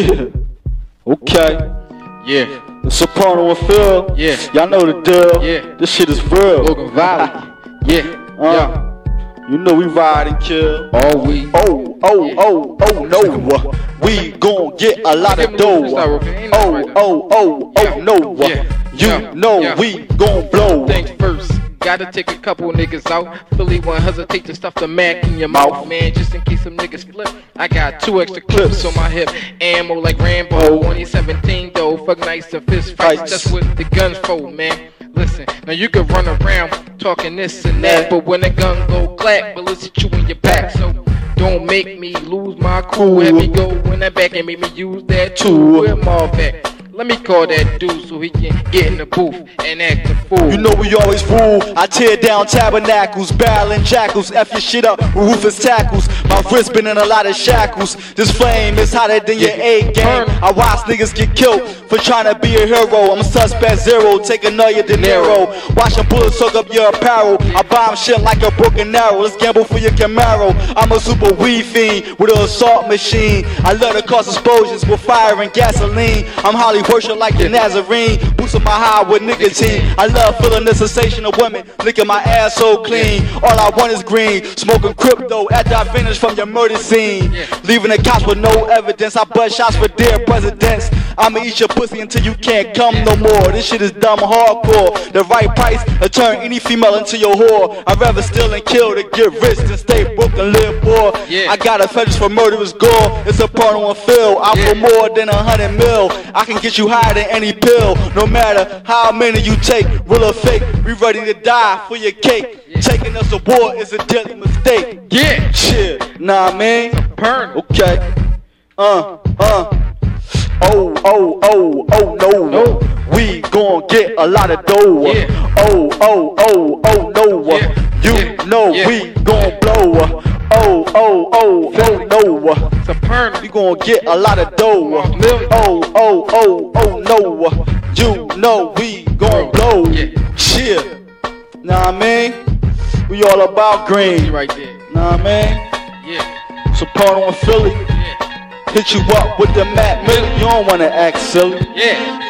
Okay. Yeah. The Soprano and Phil. Yeah. Y'all know the deal. Yeah. This shit is real. Logan Valley. Yeah. Uh, You know we ride and kill. All we. Oh, oh, oh, oh no. We gon' get a lot of dough. Oh, oh, oh, oh no. You know we gon' blow. Gotta take a couple niggas out. Philly won't hesitate to stuff the Mac in your mouth, man. Just in case some niggas flip. I got two extra clips on my hip. Ammo like Rambo. 2017 though. Fuck nice to fist fights. That's what the guns for, man. Listen, now you can run around talking this and that, but when the gun go clap, bullets hit you in your back. So don't make me lose my cool. Have me go in that back and make me use that tool. Where Marv at? Let me call that dude so he can get in the booth and act a fool. You know we always rule. I tear down tabernacles, battling jackals, F your shit up with ruthless tackles. My wrist been in a lot of shackles. This flame is hotter than your A game. I watch niggas get killed for trying to be a hero. I'm a suspect zero, take another De Niro. Watching bullets soak up your apparel. I bomb shit like a broken arrow. Let's gamble for your Camaro. I'm a super weed fiend with an assault machine. I love to cause explosions with fire and gasoline. I'm Holly worship like the Nazarene. Boosting my high with nicotine. I love feeling the sensation of women licking my ass so clean. All I want is green. Smoking crypto after I finish from your murder scene. Leaving the cops with no evidence. I bust shots for dear presidents. I'ma eat your pussy until you can't come no more. This shit is dumb hardcore. The right price to turn any female into your whore. I'd rather steal and kill to get rich than stay broke and live poor. I got a fetish for murderous gore. It's a part porno and feel. I'm for more than a hundred mil. I can get you higher than any pill. No matter how many you take, real or fake. We ready to die for your cake. Taking us to war is a deadly mistake. Yeah. Shit. Nah, man. Burn. Okay. Uh, uh. Oh, oh, oh, oh no. No. We gon' get a lot of dough. Yeah. Oh, oh, oh, oh no. Yeah. You Yeah. know we gon' blow. Oh, oh, oh, oh no. Perm. We gon' get a lot of dough. Oh, oh, oh, oh no. You know we gon' blow. Yeah. Shit. Nah, man. We all about green. right there. Nah, man. Yeah. Soprano and Philly. Hit you up with the Mac Miller. You don't wanna act silly. Yeah.